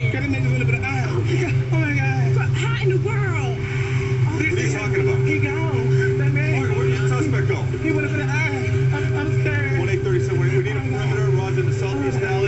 Gotta make a little bit of eye.